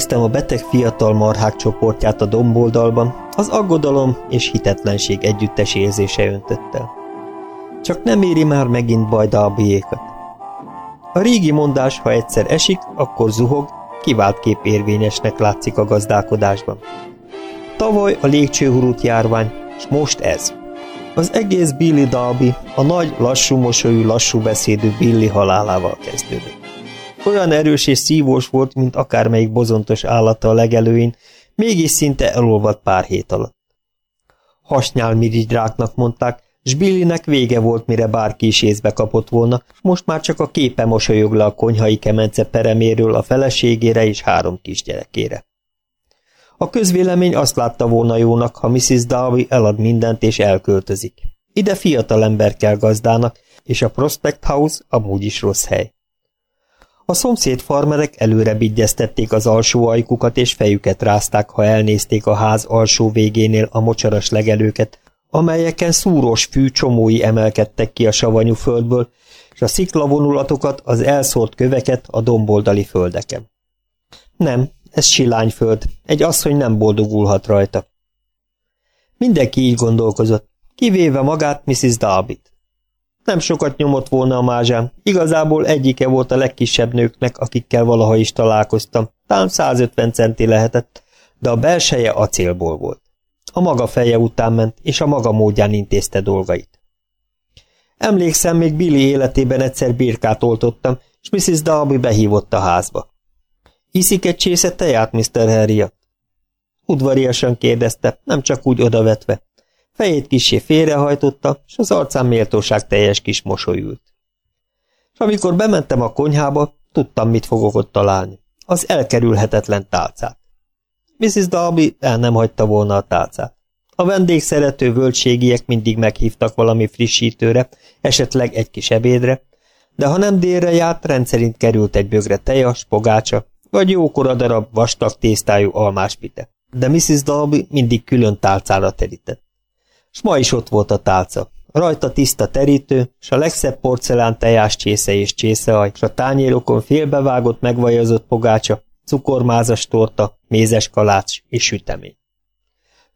végignéztem a beteg fiatal marhák csoportját a domboldalban, az aggodalom és hitetlenség együttes érzése öntött el. Csak nem éri már megint bajdalbiékat. A régi mondás, ha egyszer esik, akkor zuhog, kivált kép érvényesnek látszik a gazdálkodásban. Tavaly a légcsőhurút járvány, és most ez. Az egész Billy Dalby a nagy, lassú mosolyú, lassú beszédű Billy halálával kezdődött. Olyan erős és szívós volt, mint akármelyik bozontos állata a legelőin, mégis szinte elolvadt pár hét alatt. Hasnyál mirigydráknak mondták, s Billynek vége volt, mire bárki is észbe kapott volna, most már csak a képe mosolyog le a konyhai kemence pereméről a feleségére és három kisgyerekére. A közvélemény azt látta volna jónak, ha Mrs. Darby elad mindent és elköltözik. Ide fiatal ember kell gazdának, és a Prospect House amúgy is rossz hely. A szomszéd farmerek előre bigyeztették az alsó ajkukat és fejüket rázták, ha elnézték a ház alsó végénél a mocsaras legelőket, amelyeken szúros fű csomói emelkedtek ki a savanyú földből, és a sziklavonulatokat, az elszórt köveket a domboldali földeken. Nem, ez silányföld, egy asszony nem boldogulhat rajta. Mindenki így gondolkozott, kivéve magát Mrs. Dalbit. Nem sokat nyomott volna a mázsám, igazából egyike volt a legkisebb nőknek, akikkel valaha is találkoztam, talán 150 centi lehetett, de a belseje acélból volt. A maga feje után ment, és a maga módján intézte dolgait. Emlékszem, még Billy életében egyszer birkát oltottam, és Mrs. Dalby behívott a házba. Iszik egy csésze teját, Mr. Harriet? Udvariasan kérdezte, nem csak úgy odavetve. Fejét kisé félrehajtotta, és az arcán méltóság teljes kis mosolyült. És amikor bementem a konyhába, tudtam, mit fogok ott találni. Az elkerülhetetlen tálcát. Mrs. Darby el nem hagyta volna a tálcát. A vendégszerető völgységiek mindig meghívtak valami frissítőre, esetleg egy kis ebédre, de ha nem délre járt, rendszerint került egy bögre tejas, pogácsa, vagy jókora darab vastag tésztájú almáspite. De Mrs. Dalby mindig külön tálcára terített. S ma is ott volt a tálca. Rajta tiszta terítő, s a legszebb porcelán tejás csésze és csészeaj, s a tányérokon félbevágott megvajazott pogácsa, cukormázas torta, mézes kalács és sütemény.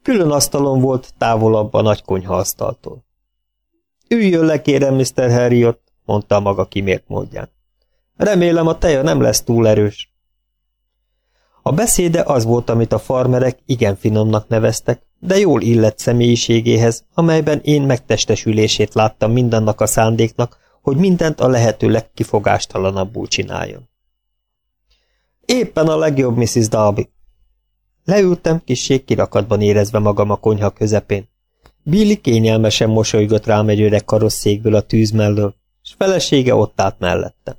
Külön asztalon volt, távolabb a nagy konyha asztaltól. Üljön le, kérem, Mr. Harriot, mondta maga kimért módján. Remélem a teja nem lesz túl erős. A beszéde az volt, amit a farmerek igen finomnak neveztek, de jól illett személyiségéhez, amelyben én megtestesülését láttam mindannak a szándéknak, hogy mindent a lehető legkifogástalanabbul csináljon. Éppen a legjobb, Mrs. Darby. Leültem, kisség kirakatban érezve magam a konyha közepén. Billy kényelmesen mosolygott rám egy öreg karosszékből a tűz mellől, és felesége ott állt mellettem.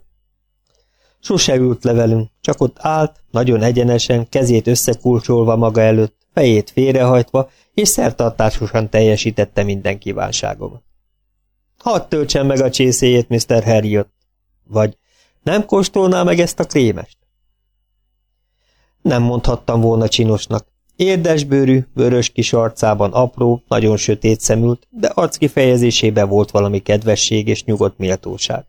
Sose ült le velünk, csak ott állt, nagyon egyenesen, kezét összekulcsolva maga előtt, fejét félrehajtva, és szertartásosan teljesítette minden kívánságomat. Hadd töltsen meg a csészéjét, Mr. Harriot, vagy nem kóstolná meg ezt a krémest? Nem mondhattam volna csinosnak. Érdesbőrű, vörös kis arcában apró, nagyon sötét szemült, de arckifejezésébe volt valami kedvesség és nyugodt méltóság.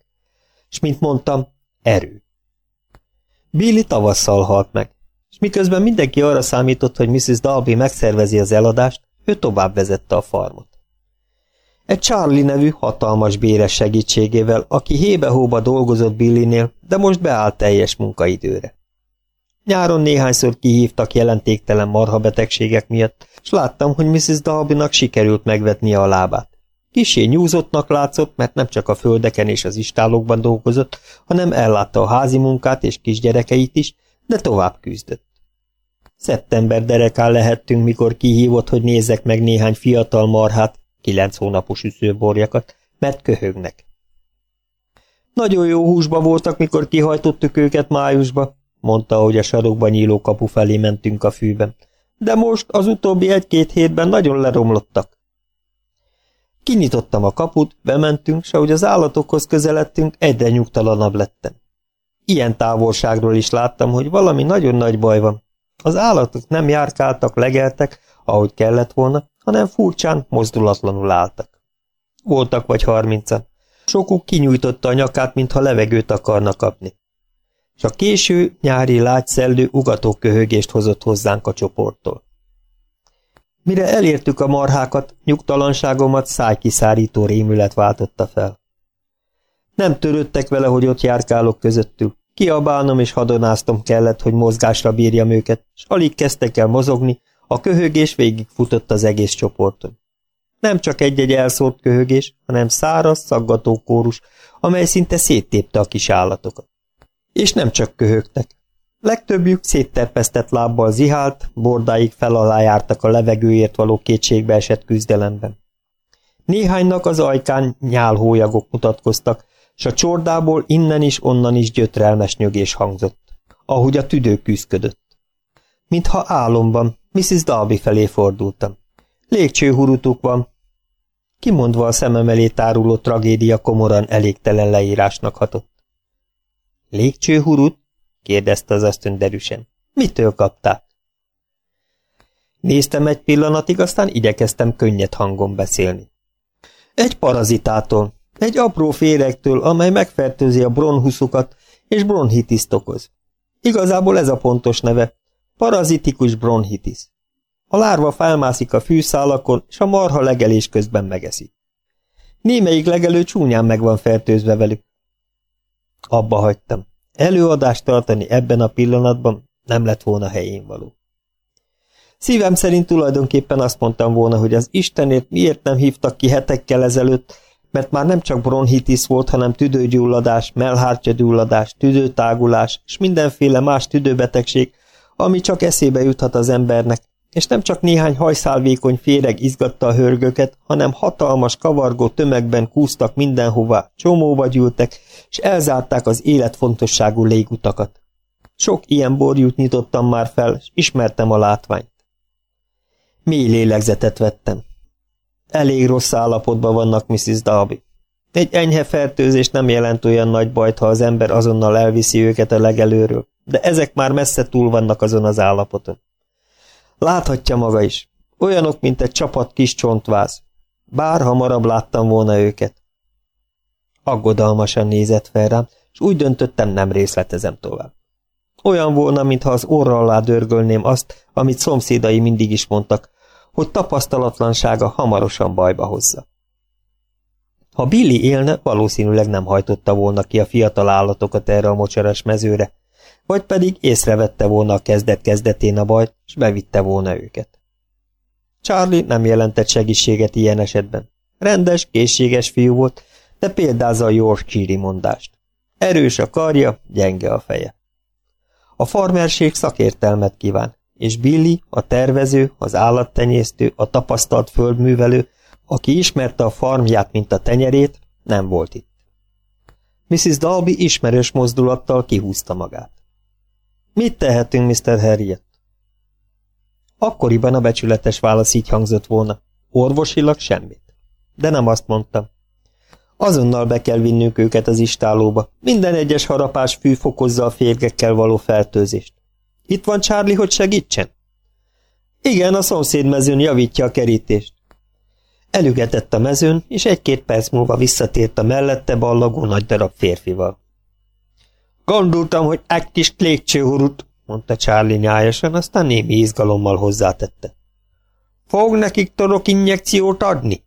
És mint mondtam, erő. Billy tavasszal halt meg, és miközben mindenki arra számított, hogy Mrs. Dalby megszervezi az eladást, ő tovább vezette a farmot. Egy Charlie nevű hatalmas béres segítségével, aki hébe-hóba dolgozott Billynél, de most beállt teljes munkaidőre. Nyáron néhányszor kihívtak jelentéktelen marhabetegségek miatt, és láttam, hogy Mrs. Dalbynak sikerült megvetnie a lábát. Kisé nyúzottnak látszott, mert nem csak a földeken és az istálókban dolgozott, hanem ellátta a házi munkát és kisgyerekeit is, de tovább küzdött. Szeptember derekán lehettünk, mikor kihívott, hogy nézzek meg néhány fiatal marhát, kilenc hónapos üszőborjakat, mert köhögnek. Nagyon jó húsba voltak, mikor kihajtottuk őket májusba, mondta, hogy a sarokban nyíló kapu felé mentünk a fűben. De most az utóbbi egy-két hétben nagyon leromlottak. Kinyitottam a kaput, bementünk, s ahogy az állatokhoz közeledtünk, egyre nyugtalanabb lettem. Ilyen távolságról is láttam, hogy valami nagyon nagy baj van. Az állatok nem járkáltak, legeltek, ahogy kellett volna, hanem furcsán, mozdulatlanul álltak. Voltak vagy harmincan. Sokuk kinyújtotta a nyakát, mintha levegőt akarna kapni. és a késő nyári lágyszellő ugató köhögést hozott hozzánk a csoporttól. Mire elértük a marhákat, nyugtalanságomat szájkiszárító rémület váltotta fel. Nem törődtek vele, hogy ott járkálok közöttük. Kiabálnom és hadonáztom kellett, hogy mozgásra bírjam őket, és alig kezdtek el mozogni, a köhögés végigfutott az egész csoporton. Nem csak egy-egy elszórt köhögés, hanem száraz, szaggató kórus, amely szinte széttépte a kis állatokat. És nem csak köhögtek. Legtöbbjük szétterpesztett lábbal zihált, bordáig fel alá jártak a levegőért való kétségbe esett küzdelemben. Néhánynak az ajkán nyálhólyagok mutatkoztak, s a csordából innen is, onnan is gyötrelmes nyögés hangzott, ahogy a tüdő küzdködött. Mintha álomban, Mrs. Darby felé fordultam. Légcsőhurutuk van. Kimondva a szemem elé táruló tragédia komoran elégtelen leírásnak hatott. Légcsőhurut? kérdezte az esztön derűsen. Mitől kapták? Néztem egy pillanatig, aztán igyekeztem könnyed hangon beszélni. Egy parazitától, egy apró féregtől, amely megfertőzi a bronhuszukat, és bronhitiszt okoz. Igazából ez a pontos neve. Parazitikus bronhitis. A lárva felmászik a fűszálakon, és a marha legelés közben megeszi. Némelyik legelő csúnyán meg van fertőzve velük. Abba hagytam. Előadást tartani ebben a pillanatban nem lett volna helyén való. Szívem szerint tulajdonképpen azt mondtam volna, hogy az Istenért miért nem hívtak ki hetekkel ezelőtt, mert már nem csak bronhitis volt, hanem tüdőgyulladás, melhártyagyulladás, tüdőtágulás és mindenféle más tüdőbetegség, ami csak eszébe juthat az embernek, és nem csak néhány hajszálvékony féreg izgatta a hörgöket, hanem hatalmas, kavargó tömegben kúztak mindenhová, csomóba gyűltek, és elzárták az életfontosságú légutakat. Sok ilyen borjút nyitottam már fel, és ismertem a látványt. Mély lélegzetet vettem. Elég rossz állapotban vannak, Mrs. Darby. Egy enyhe fertőzés nem jelent olyan nagy bajt, ha az ember azonnal elviszi őket a legelőről, de ezek már messze túl vannak azon az állapoton. Láthatja maga is. Olyanok, mint egy csapat kis csontváz. Bár hamarabb láttam volna őket. Aggodalmasan nézett fel rám, és úgy döntöttem, nem részletezem tovább. Olyan volna, mintha az orra alá dörgölném azt, amit szomszédai mindig is mondtak, hogy tapasztalatlansága hamarosan bajba hozza. Ha Billy élne, valószínűleg nem hajtotta volna ki a fiatal állatokat erre a mocsaras mezőre, vagy pedig észrevette volna a kezdet-kezdetén a bajt, és bevitte volna őket. Charlie nem jelentett segítséget ilyen esetben. Rendes, készséges fiú volt, de példázza a Yorkshire mondást. Erős a karja, gyenge a feje. A farmerség szakértelmet kíván, és Billy, a tervező, az állattenyésztő, a tapasztalt földművelő, aki ismerte a farmját, mint a tenyerét, nem volt itt. Mrs. Dalby ismerős mozdulattal kihúzta magát. Mit tehetünk, Mr. Harriet? Akkoriban a becsületes válasz így hangzott volna. Orvosilag semmit. De nem azt mondtam. Azonnal be kell vinnünk őket az istálóba. Minden egyes harapás fű fokozza a férgekkel való fertőzést. Itt van Charlie, hogy segítsen? Igen, a szomszéd mezőn javítja a kerítést. Elügetett a mezőn, és egy-két perc múlva visszatért a mellette ballagó nagy darab férfival. Gondoltam, hogy egy kis légcsőhurut, mondta Charlie nyájasan, aztán némi izgalommal hozzátette. Fog nekik torok injekciót adni?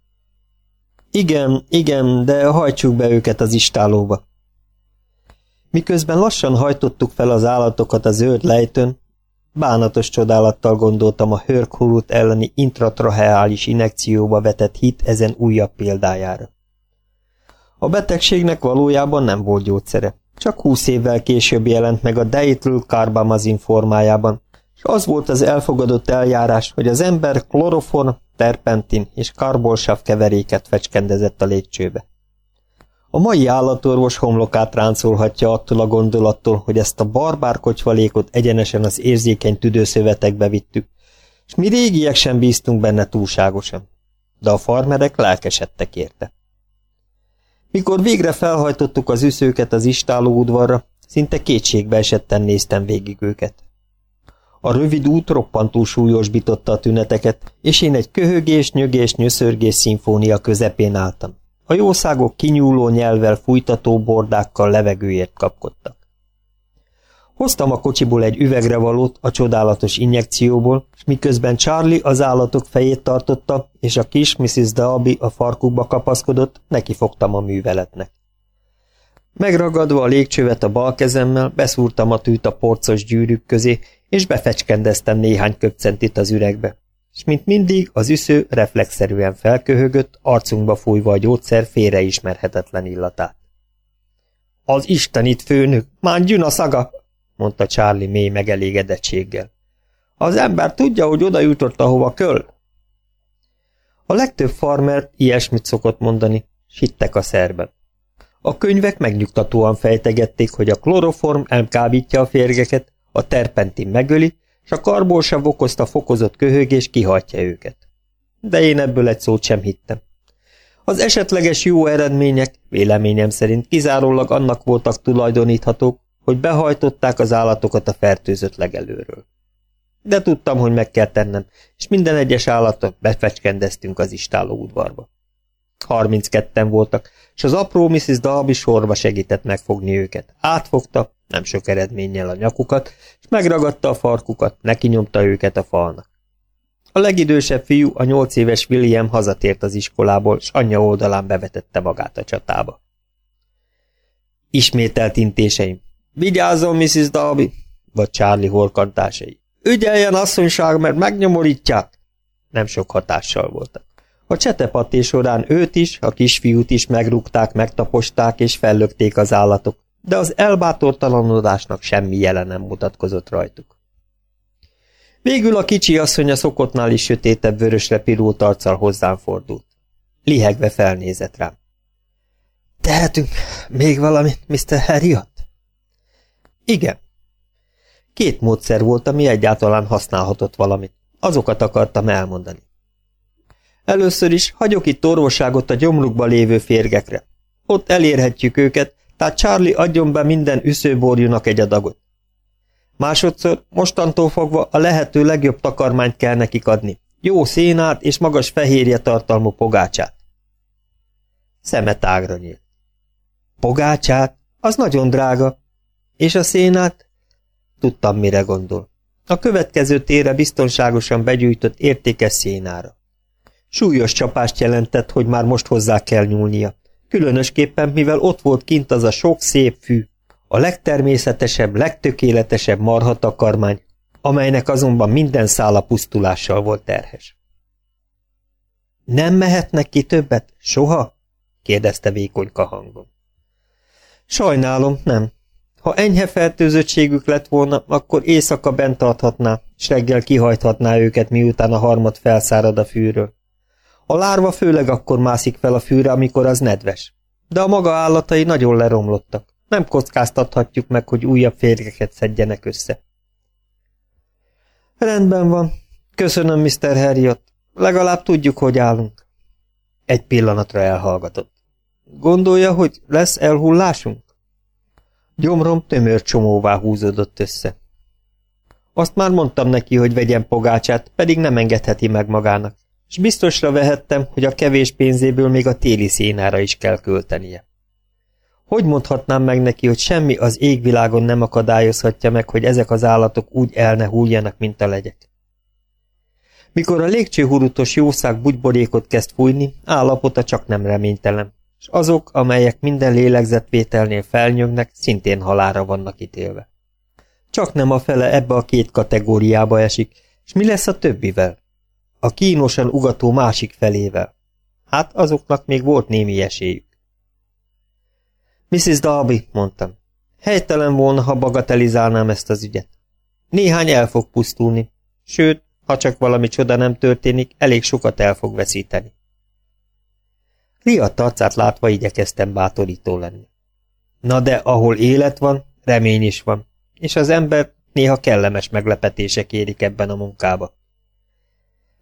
Igen, igen, de hajtsuk be őket az istálóba. Miközben lassan hajtottuk fel az állatokat a zöld lejtőn, bánatos csodálattal gondoltam a hörkhurut elleni intratraheális injekcióba vetett hit ezen újabb példájára. A betegségnek valójában nem volt gyógyszere. Csak húsz évvel később jelent meg a Deitl karbamazin formájában, és az volt az elfogadott eljárás, hogy az ember kloroform, terpentin és karbolsav keveréket fecskendezett a légcsőbe. A mai állatorvos homlokát ráncolhatja attól a gondolattól, hogy ezt a barbár kocsvalékot egyenesen az érzékeny tüdőszövetekbe vittük, és mi régiek sem bíztunk benne túlságosan, de a farmerek lelkesedtek érte. Mikor végre felhajtottuk az üszőket az istáló udvarra, szinte kétségbe esetten néztem végig őket. A rövid út roppantul súlyosbította a tüneteket, és én egy köhögés, nyögés, nyöszörgés szimfónia közepén álltam. A jószágok kinyúló nyelvvel fújtató bordákkal levegőért kapkodtak. Hoztam a kocsiból egy üvegre valót a csodálatos injekcióból, és miközben Charlie az állatok fejét tartotta, és a kis Mrs. Dalby a farkukba kapaszkodott, neki fogtam a műveletnek. Megragadva a légcsövet a bal kezemmel, beszúrtam a tűt a porcos gyűrűk közé, és befecskendeztem néhány köpcentit az üregbe. És mint mindig, az üsző reflexzerűen felköhögött, arcunkba fújva a gyógyszer félreismerhetetlen illatát. Az istenit, főnök, már a szaga, mondta Charlie mély megelégedettséggel. Az ember tudja, hogy oda jutott, ahova köl. A legtöbb farmer ilyesmit szokott mondani, s hittek a szerben. A könyvek megnyugtatóan fejtegették, hogy a kloroform elkábítja a férgeket, a terpentin megöli, és a karbolsav okozta fokozott köhögés kihajtja őket. De én ebből egy szót sem hittem. Az esetleges jó eredmények, véleményem szerint kizárólag annak voltak tulajdoníthatók, hogy behajtották az állatokat a fertőzött legelőről. De tudtam, hogy meg kell tennem, és minden egyes állatot befecskendeztünk az istáló udvarba. Harmincketten voltak, és az apró Mrs. Dalby sorba segített megfogni őket. Átfogta, nem sok eredménnyel a nyakukat, és megragadta a farkukat, neki nyomta őket a falnak. A legidősebb fiú, a nyolc éves William hazatért az iskolából, és anyja oldalán bevetette magát a csatába. Ismételt intéseim. Vigyázzon, Mrs. Dalby, vagy Charlie horkantásai. Ügyeljen, asszonyság, mert megnyomorítják. Nem sok hatással voltak. A csetepaté során őt is, a kisfiút is megrúgták, megtaposták és fellökték az állatok, de az elbátortalanodásnak semmi jele nem mutatkozott rajtuk. Végül a kicsi asszony a szokottnál is sötétebb vörösre pirult arccal hozzám fordult. Lihegve felnézett rám. Tehetünk még valamit, Mr. Harriot? Igen. Két módszer volt, ami egyáltalán használhatott valamit. Azokat akartam elmondani. Először is hagyok itt orvosságot a gyomrukba lévő férgekre. Ott elérhetjük őket, tehát Charlie adjon be minden üszőborjúnak egy adagot. Másodszor, mostantól fogva a lehető legjobb takarmányt kell nekik adni. Jó szénát és magas fehérje tartalmú pogácsát. Szeme tágra nyílt. Pogácsát? Az nagyon drága. És a szénát? Tudtam, mire gondol. A következő tére biztonságosan begyűjtött értékes szénára. Súlyos csapást jelentett, hogy már most hozzá kell nyúlnia. Különösképpen, mivel ott volt kint az a sok szép fű, a legtermészetesebb, legtökéletesebb marhatakarmány, amelynek azonban minden szála pusztulással volt terhes. Nem mehetnek ki többet? Soha? kérdezte vékonyka hangon. Sajnálom, nem. Ha enyhe fertőzöttségük lett volna, akkor éjszaka bent tarthatná, s reggel kihajthatná őket, miután a harmad felszárad a fűről. A lárva főleg akkor mászik fel a fűre, amikor az nedves. De a maga állatai nagyon leromlottak. Nem kockáztathatjuk meg, hogy újabb férgeket szedjenek össze. Rendben van. Köszönöm, Mr. Harriot. Legalább tudjuk, hogy állunk. Egy pillanatra elhallgatott. Gondolja, hogy lesz elhullásunk? Gyomrom tömör csomóvá húzódott össze. Azt már mondtam neki, hogy vegyen pogácsát, pedig nem engedheti meg magának, és biztosra vehettem, hogy a kevés pénzéből még a téli szénára is kell költenie. Hogy mondhatnám meg neki, hogy semmi az égvilágon nem akadályozhatja meg, hogy ezek az állatok úgy el ne húljanak, mint a legyek? Mikor a légcsőhurutos jószág bugyborékot kezd fújni, állapota csak nem reménytelen és azok, amelyek minden lélegzetvételnél felnyögnek, szintén halára vannak ítélve. Csak nem a fele ebbe a két kategóriába esik, és mi lesz a többivel? A kínosan ugató másik felével. Hát azoknak még volt némi esélyük. Mrs. Darby, mondtam, helytelen volna, ha bagatelizálnám ezt az ügyet. Néhány el fog pusztulni, sőt, ha csak valami csoda nem történik, elég sokat el fog veszíteni. Riadt arcát látva igyekeztem bátorító lenni. Na de ahol élet van, remény is van, és az ember néha kellemes meglepetések érik ebben a munkába.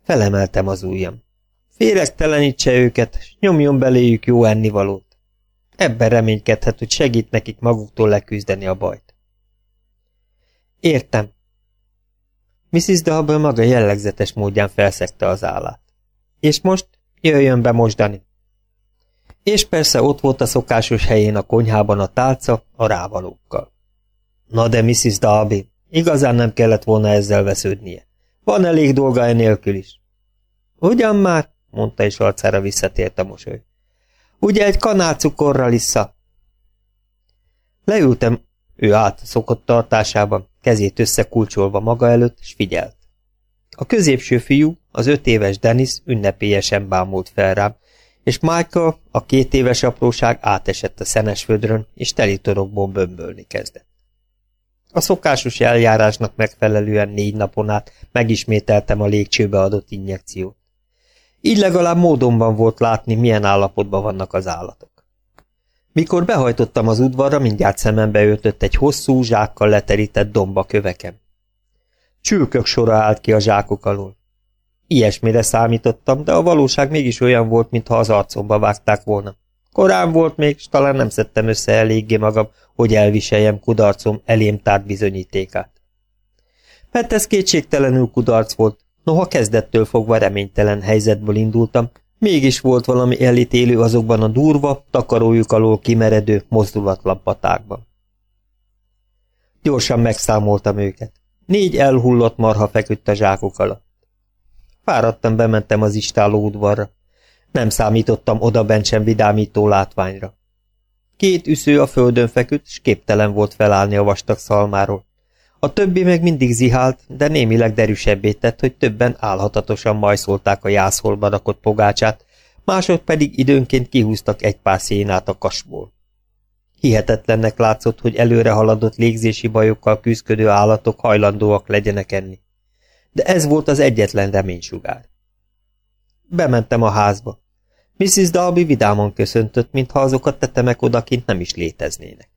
Felemeltem az ujjam. Féregtelenítse őket, s nyomjon beléjük jó ennivalót. Ebben reménykedhet, hogy segít nekik maguktól leküzdeni a bajt. Értem. Mrs. Dalből maga jellegzetes módján felszegte az állát. És most jöjjön be mosdani. És persze ott volt a szokásos helyén a konyhában a tálca a rávalókkal. Na de Mrs. Darby, igazán nem kellett volna ezzel vesződnie. Van elég dolga enélkül is. Ugyan már, mondta és arcára visszatért a mosoly. Ugye egy kanál cukorral issza? Leültem, ő át szokott tartásában, kezét összekulcsolva maga előtt, és figyelt. A középső fiú, az öt éves Dennis ünnepélyesen bámult fel rám, és Michael, a két éves apróság átesett a szenes födrön, és teli torokból bömbölni kezdett. A szokásos eljárásnak megfelelően négy napon át megismételtem a légcsőbe adott injekciót. Így legalább módonban volt látni, milyen állapotban vannak az állatok. Mikor behajtottam az udvarra, mindjárt szemembe öltött egy hosszú, zsákkal leterített domba kövekem. Csülkök sora állt ki a zsákok alól. Ilyesmire számítottam, de a valóság mégis olyan volt, mintha az arcomba vágták volna. Korán volt még, s talán nem szedtem össze eléggé magam, hogy elviseljem kudarcom elém tárt bizonyítékát. Mert ez kétségtelenül kudarc volt, noha kezdettől fogva reménytelen helyzetből indultam, mégis volt valami elítélő azokban a durva, takarójuk alól kimeredő, mozdulatlan patákban. Gyorsan megszámoltam őket. Négy elhullott marha feküdt a zsákok alatt. Fáradtam, bementem az istáló udvarra. Nem számítottam oda sem vidámító látványra. Két üsző a földön feküdt, s képtelen volt felállni a vastag szalmáról. A többi meg mindig zihált, de némileg derűsebbé tett, hogy többen állhatatosan majszolták a jászolba rakott pogácsát, mások pedig időnként kihúztak egy pár szénát a kasból. Hihetetlennek látszott, hogy előre haladott légzési bajokkal küzdködő állatok hajlandóak legyenek enni. De ez volt az egyetlen reménysugár. Bementem a házba. Mrs. Dalby vidáman köszöntött, mintha azok a tetemek odakint nem is léteznének.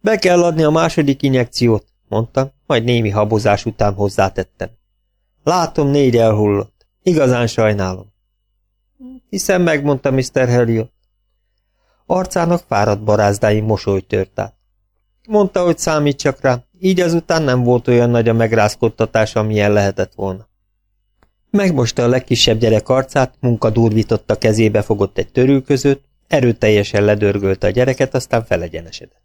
Be kell adni a második injekciót, mondtam, majd némi habozás után hozzátettem. Látom, négy elhullott. Igazán sajnálom. Hiszen megmondta Mr. Harriot. Arcának fáradt barázdáim mosoly tört át. Mondta, hogy számítsak rá, így azután nem volt olyan nagy a megrázkodtatás, amilyen lehetett volna. Megmosta a legkisebb gyerek arcát, munka durvította kezébe fogott egy törülközőt, erőteljesen ledörgölte a gyereket, aztán felegyenesedett.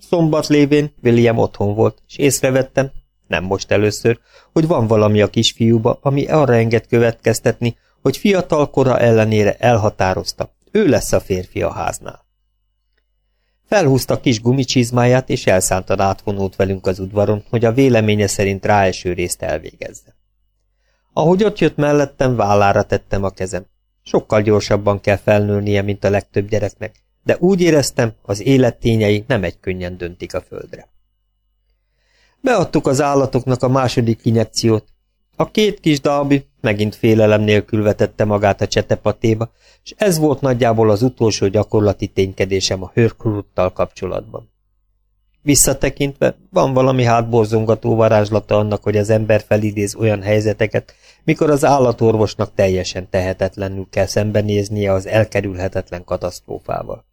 Szombat lévén William otthon volt, és észrevettem, nem most először, hogy van valami a kisfiúba, ami arra enged következtetni, hogy fiatal kora ellenére elhatározta, ő lesz a férfi a háznál. Felhúzta kis gumicsizmáját, és elszántan átvonult velünk az udvaron, hogy a véleménye szerint ráeső részt elvégezze. Ahogy ott jött mellettem, vállára tettem a kezem. Sokkal gyorsabban kell felnőnie, mint a legtöbb gyereknek, de úgy éreztem, az élettényei nem egy könnyen döntik a földre. Beadtuk az állatoknak a második injekciót. A két kis dalbi megint félelem nélkül vetette magát a csetepatéba, és ez volt nagyjából az utolsó gyakorlati ténykedésem a hörkruttal kapcsolatban. Visszatekintve van valami hátborzongató varázslata annak, hogy az ember felidéz olyan helyzeteket, mikor az állatorvosnak teljesen tehetetlenül kell szembenéznie az elkerülhetetlen katasztrófával.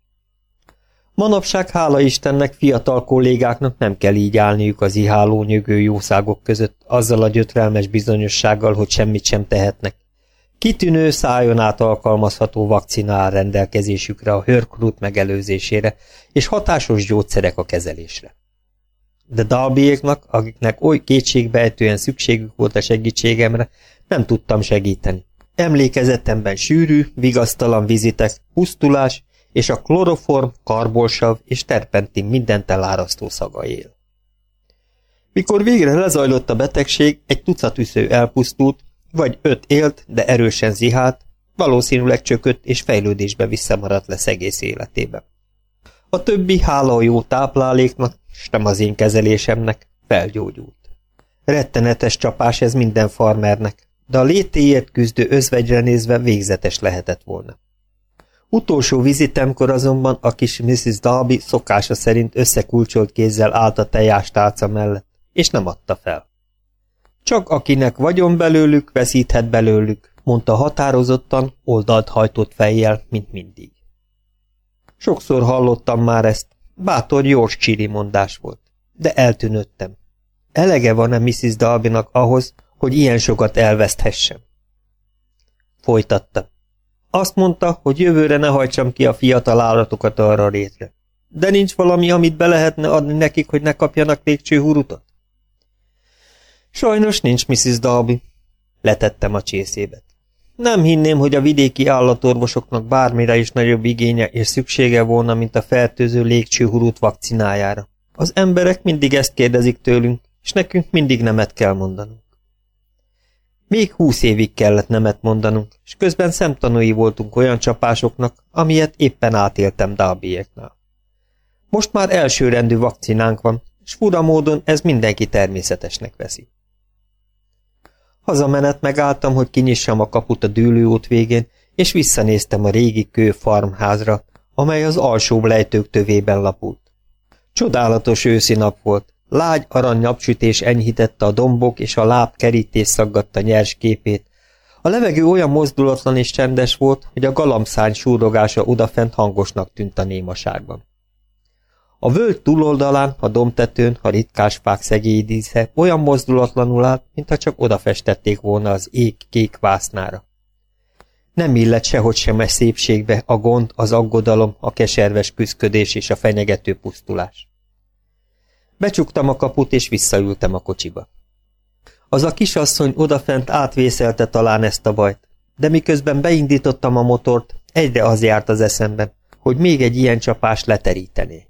Manapság hála Istennek fiatal kollégáknak nem kell így állniuk az iháló nyögő jószágok között, azzal a gyötrelmes bizonyossággal, hogy semmit sem tehetnek. Kitűnő szájon át alkalmazható vakcina rendelkezésükre a hörkrút megelőzésére, és hatásos gyógyszerek a kezelésre. De Dalbiéknak, akiknek oly kétségbejtően szükségük volt a segítségemre, nem tudtam segíteni. Emlékezetemben sűrű, vigasztalan vizitek, pusztulás és a kloroform, karbolsav és terpentin mindent elárasztó szaga él. Mikor végre lezajlott a betegség, egy tucat üsző elpusztult, vagy öt élt, de erősen zihált, valószínűleg csökött és fejlődésbe visszamaradt lesz egész életébe. A többi, hála a jó tápláléknak, s nem az én kezelésemnek, felgyógyult. Rettenetes csapás ez minden farmernek, de a létéért küzdő özvegyre nézve végzetes lehetett volna. Utolsó vizitemkor azonban a kis Mrs. Darby szokása szerint összekulcsolt kézzel állt a tejástálca mellett, és nem adta fel. Csak akinek vagyon belőlük, veszíthet belőlük, mondta határozottan, oldalt hajtott fejjel, mint mindig. Sokszor hallottam már ezt, bátor Jors csiri mondás volt, de eltűnöttem. Elege van-e Mrs. Dalbinak ahhoz, hogy ilyen sokat elveszthessem? Folytatta. Azt mondta, hogy jövőre ne hajtsam ki a fiatal állatokat arra rétre. De nincs valami, amit be lehetne adni nekik, hogy ne kapjanak légcsőhurutot? Sajnos nincs, Mrs. Dalby. Letettem a csészébet. Nem hinném, hogy a vidéki állatorvosoknak bármire is nagyobb igénye és szüksége volna, mint a fertőző légcsőhurút vakcinájára. Az emberek mindig ezt kérdezik tőlünk, és nekünk mindig nemet kell mondanunk. Még húsz évig kellett nemet mondanunk, és közben szemtanúi voltunk olyan csapásoknak, amilyet éppen átéltem Dalbieknál. Most már elsőrendű vakcinánk van, és fura módon ez mindenki természetesnek veszi. Hazamenet megálltam, hogy kinyissam a kaput a dűlőút végén, és visszanéztem a régi kő farmházra, amely az alsó lejtők tövében lapult. Csodálatos őszi nap volt, lágy arany napsütés enyhítette a dombok és a láb kerítés szaggatta nyers képét. A levegő olyan mozdulatlan és csendes volt, hogy a galamszány súrogása odafent hangosnak tűnt a némaságban. A völgy túloldalán, a domtetőn, a ritkás fák szegélyidísze olyan mozdulatlanul állt, mintha csak odafestették volna az ég kék vásznára. Nem illet sehogy sem a szépségbe a gond, az aggodalom, a keserves küszködés és a fenyegető pusztulás. Becsuktam a kaput, és visszaültem a kocsiba. Az a kisasszony odafent átvészelte talán ezt a bajt, de miközben beindítottam a motort, egyre az járt az eszemben, hogy még egy ilyen csapás leterítené.